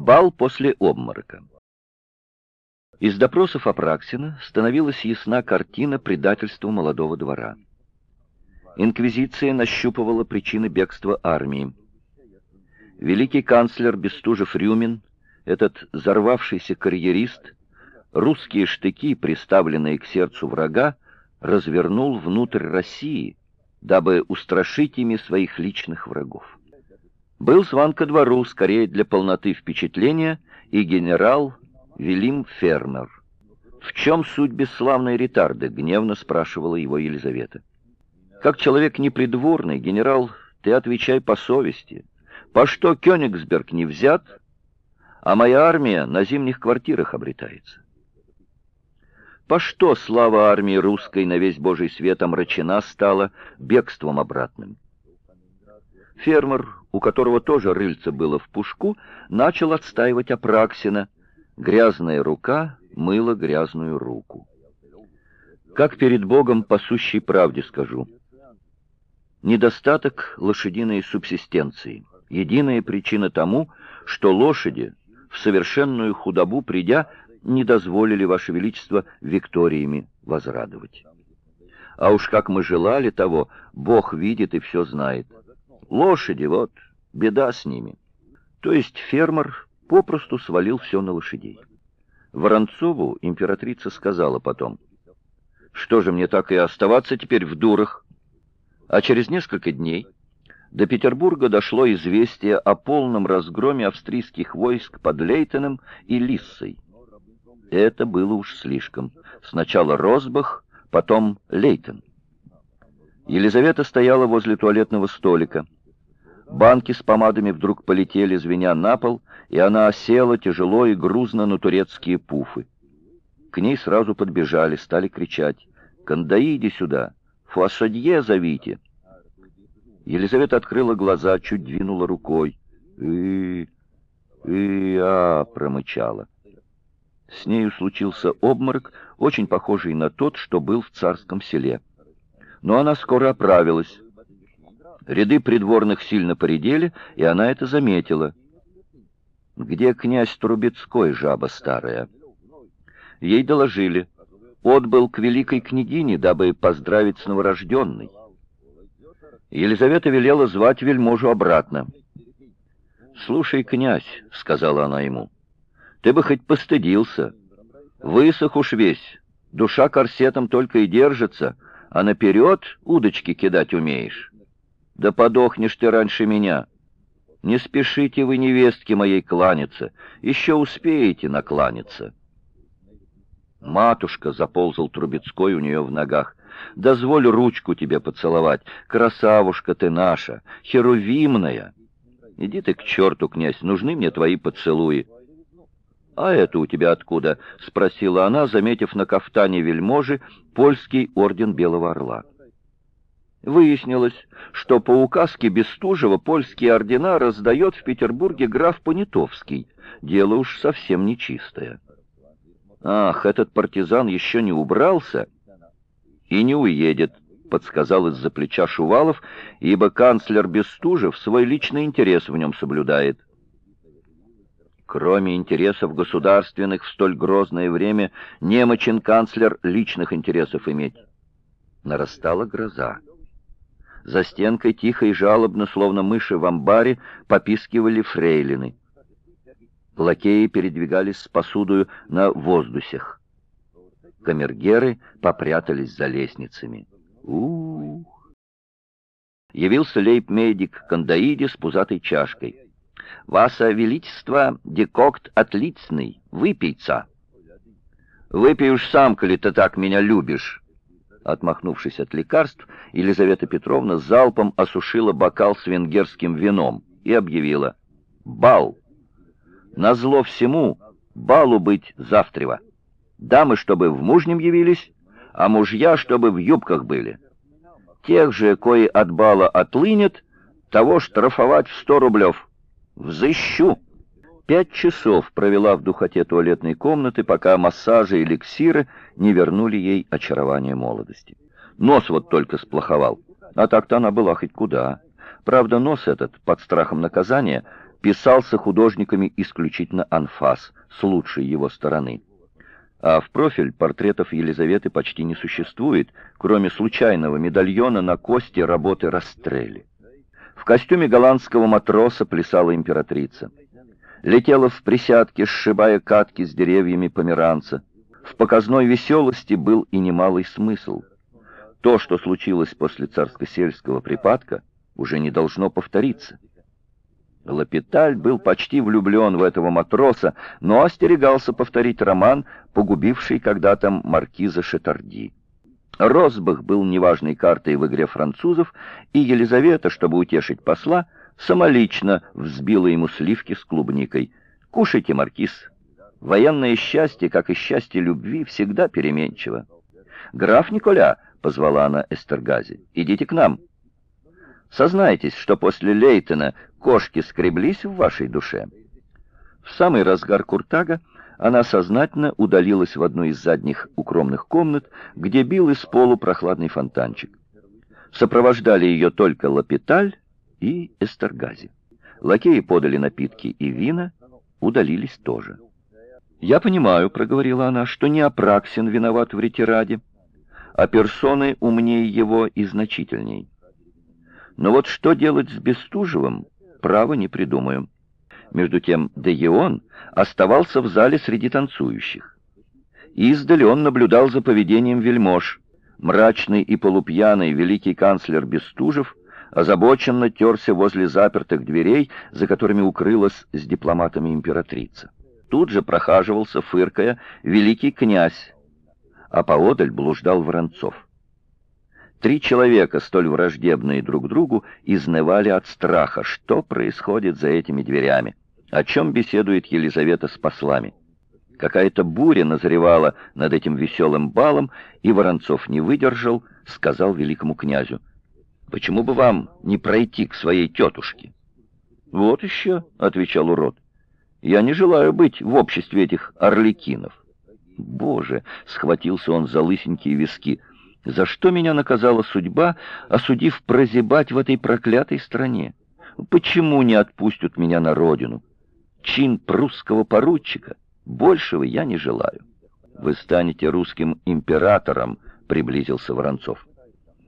Бал после обморока. Из допросов Апраксина становилась ясна картина предательства молодого двора. Инквизиция нащупывала причины бегства армии. Великий канцлер Бестужев-Рюмин, этот взорвавшийся карьерист, русские штыки, приставленные к сердцу врага, развернул внутрь России, дабы устрашить ими своих личных врагов. Был зван ко двору, скорее для полноты впечатления, и генерал Велим Фермер. «В чем суть бесславной ретарды?» — гневно спрашивала его Елизавета. «Как человек непридворный, генерал, ты отвечай по совести. По что Кёнигсберг не взят, а моя армия на зимних квартирах обретается?» По что слава армии русской на весь Божий свет омрачена стала бегством обратным? Фермер, у которого тоже рыльце было в пушку, начал отстаивать Апраксина. Грязная рука мыла грязную руку. Как перед Богом по сущей правде скажу. Недостаток лошадиной субсистенции. Единая причина тому, что лошади, в совершенную худобу придя, не дозволили, Ваше Величество, Викториями возрадовать. А уж как мы желали того, Бог видит и все знает. Лошади, вот, беда с ними. То есть фермер попросту свалил все на лошадей. Воронцову императрица сказала потом, «Что же мне так и оставаться теперь в дурах?» А через несколько дней до Петербурга дошло известие о полном разгроме австрийских войск под Лейтеном и Лиссой. Это было уж слишком. Сначала Росбах, потом Лейтен. Елизавета стояла возле туалетного столика. Банки с помадами вдруг полетели, звеня на пол, и она осела тяжело и грузно на турецкие пуфы. К ней сразу подбежали, стали кричать «Кандаи, иди сюда! Фуассадье зовите!» Елизавета открыла глаза, чуть двинула рукой. «И... и... а...» — промычала. С нею случился обморок, очень похожий на тот, что был в царском селе. Но она скоро оправилась. Ряды придворных сильно поредели, и она это заметила. «Где князь Трубецкой, жаба старая?» Ей доложили. Отбыл к великой княгине, дабы поздравить с новорожденной. Елизавета велела звать вельможу обратно. «Слушай, князь», — сказала она ему, — «ты бы хоть постыдился. Высох уж весь, душа корсетом только и держится, а наперед удочки кидать умеешь». Да подохнешь ты раньше меня. Не спешите вы, невестки моей, кланяться. Еще успеете накланяться. Матушка, заползал Трубецкой у нее в ногах. Дозволь ручку тебе поцеловать. Красавушка ты наша, херувимная. Иди ты к черту, князь, нужны мне твои поцелуи. «А это у тебя откуда?» — спросила она, заметив на кафтане вельможи польский орден Белого Орла. Выяснилось, что по указке Бестужева польские ордена раздает в Петербурге граф Понятовский. Дело уж совсем нечистое. «Ах, этот партизан еще не убрался и не уедет», — подсказал из-за плеча Шувалов, ибо канцлер Бестужев свой личный интерес в нем соблюдает. Кроме интересов государственных в столь грозное время, немочен канцлер личных интересов иметь. Нарастала гроза. За стенкой тихо и жалобно, словно мыши в амбаре, попискивали фрейлины. Лакеи передвигались с посудою на воздусях. Камергеры попрятались за лестницами. Ух! Явился лейб-медик Кандаиди с пузатой чашкой. «Васа Величество, декокт отличный, выпейца!» «Выпей уж сам, коли ты так меня любишь!» Отмахнувшись от лекарств, Елизавета Петровна залпом осушила бокал с венгерским вином и объявила «Бал! Назло всему, балу быть завтрева. Дамы, чтобы в мужнем явились, а мужья, чтобы в юбках были. Тех же, кои от бала отлынет, того штрафовать в сто рублев. Взыщу!» Пять часов провела в духоте туалетной комнаты, пока массажи и эликсиры не вернули ей очарование молодости. Нос вот только сплоховал, а так-то она была хоть куда. Правда, нос этот, под страхом наказания, писался художниками исключительно анфас, с лучшей его стороны. А в профиль портретов Елизаветы почти не существует, кроме случайного медальона на кости работы Растрелли. В костюме голландского матроса плясала императрица. Летела в присядке, сшибая катки с деревьями померанца. В показной веселости был и немалый смысл. То, что случилось после царско-сельского припадка, уже не должно повториться. Лапиталь был почти влюблен в этого матроса, но остерегался повторить роман, погубивший когда-то маркиза Шетарди. Росбах был неважной картой в игре французов, и Елизавета, чтобы утешить посла, самолично взбила ему сливки с клубникой. «Кушайте, маркиз. Военное счастье, как и счастье любви, всегда переменчиво». «Граф Николя», — позвала она Эстергази, — «идите к нам». Сознайтесь, что после Лейтона кошки скреблись в вашей душе. В самый разгар Куртага она сознательно удалилась в одну из задних укромных комнат, где бил из полу прохладный фонтанчик. Сопровождали ее только Лапиталь и Эстергази. Лакеи подали напитки и вина, удалились тоже. «Я понимаю», — проговорила она, — «что не Апраксин виноват в ретираде, а персоны умнее его и значительней. Но вот что делать с Бестужевым, право не придумаю». Между тем Дегион оставался в зале среди танцующих. Издали он наблюдал за поведением вельмож. Мрачный и полупьяный великий канцлер Бестужев озабоченно терся возле запертых дверей, за которыми укрылась с дипломатами императрица. Тут же прохаживался, фыркая, великий князь, а поодаль блуждал Воронцов. Три человека, столь враждебные друг другу, изнывали от страха, что происходит за этими дверями. О чем беседует Елизавета с послами? Какая-то буря назревала над этим веселым балом, и Воронцов не выдержал, сказал великому князю, «Почему бы вам не пройти к своей тетушке?» «Вот еще», — отвечал урод, — «я не желаю быть в обществе этих орликинов». «Боже!» — схватился он за лысенькие виски. «За что меня наказала судьба, осудив прозябать в этой проклятой стране? Почему не отпустят меня на родину?» чин прусского поручика. Большего я не желаю. Вы станете русским императором, приблизился Воронцов.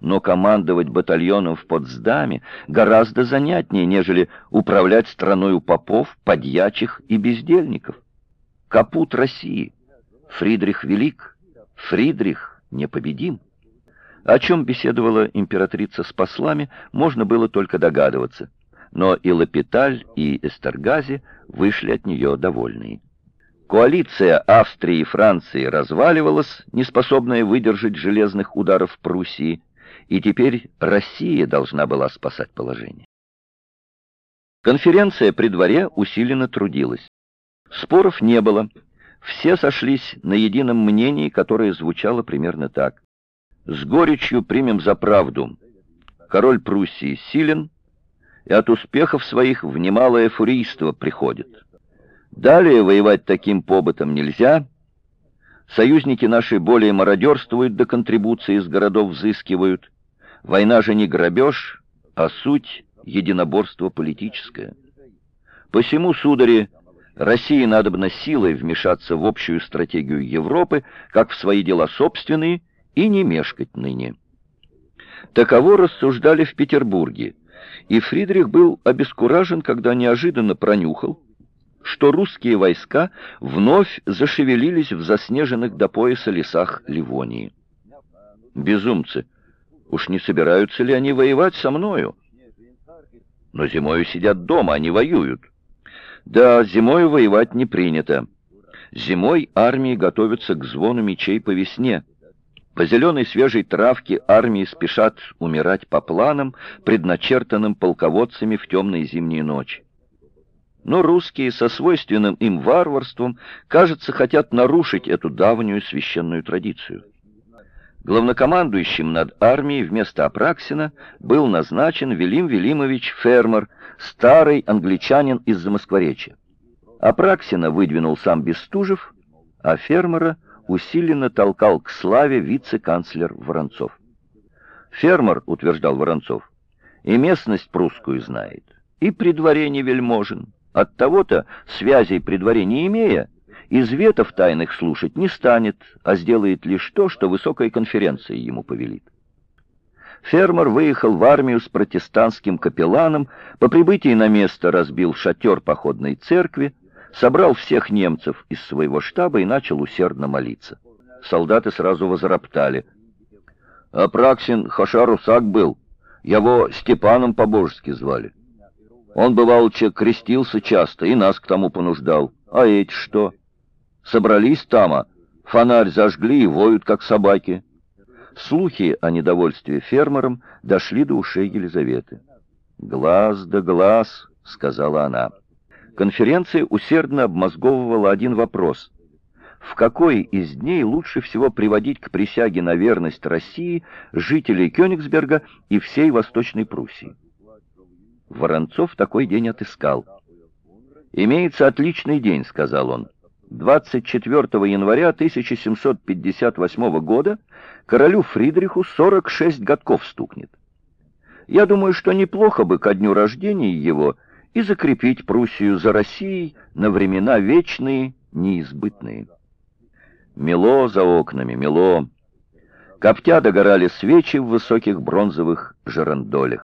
Но командовать батальоном в Потсдаме гораздо занятнее, нежели управлять страной у попов, подьячих и бездельников. Капут России. Фридрих Велик. Фридрих непобедим. О чем беседовала императрица с послами, можно было только догадываться но и Лапиталь, и Эстергази вышли от нее довольные. Коалиция Австрии и Франции разваливалась, неспособная выдержать железных ударов Пруссии, и теперь Россия должна была спасать положение. Конференция при дворе усиленно трудилась. Споров не было. Все сошлись на едином мнении, которое звучало примерно так. «С горечью примем за правду. Король Пруссии силен, и от успехов своих в немалое фурийство приходит. Далее воевать таким побытом нельзя. Союзники наши более мародерствуют, до контрибуции из городов взыскивают. Война же не грабеж, а суть единоборство политическое. Посему, судари, России надобно силой вмешаться в общую стратегию Европы, как в свои дела собственные, и не мешкать ныне. Таково рассуждали в Петербурге, и Фридрих был обескуражен, когда неожиданно пронюхал, что русские войска вновь зашевелились в заснеженных до пояса лесах Ливонии. Безумцы! Уж не собираются ли они воевать со мною? Но зимою сидят дома, они воюют. Да, зимою воевать не принято. Зимой армии готовятся к звону мечей по весне — по зеленой свежей травке армии спешат умирать по планам, предначертанным полководцами в темные зимние ночи. Но русские со свойственным им варварством, кажется, хотят нарушить эту давнюю священную традицию. Главнокомандующим над армией вместо Апраксина был назначен Велим Велимович Фермер, старый англичанин из Замоскворечья. Апраксина выдвинул сам Бестужев, а Фермера — усиленно толкал к славе вице-канцлер Воронцов. «Фермер», — утверждал Воронцов, — «и местность прусскую знает, и при дворе не вельможен, От того-то, связей при дворе не имея, изветов тайных слушать не станет, а сделает лишь то, что высокая конференция ему повелит. Фермер выехал в армию с протестантским капелланом, по прибытии на место разбил шатер походной церкви, собрал всех немцев из своего штаба и начал усердно молиться. Солдаты сразу возроптали. «Апраксин Хашарусак был, его Степаном по-божески звали. Он, бывал, че крестился часто и нас к тому понуждал. А эти что? Собрались тама, фонарь зажгли и воют, как собаки». Слухи о недовольстве фермером дошли до ушей Елизаветы. «Глаз да глаз», — сказала она. Конференция усердно обмозговывала один вопрос. В какой из дней лучше всего приводить к присяге на верность России жителей Кёнигсберга и всей Восточной Пруссии? Воронцов такой день отыскал. «Имеется отличный день», — сказал он. 24 января 1758 года королю Фридриху 46 годков стукнет. Я думаю, что неплохо бы ко дню рождения его и закрепить Пруссию за Россией на времена вечные, неизбытные. Мело за окнами, мело. Коптя догорали свечи в высоких бронзовых жерандолях.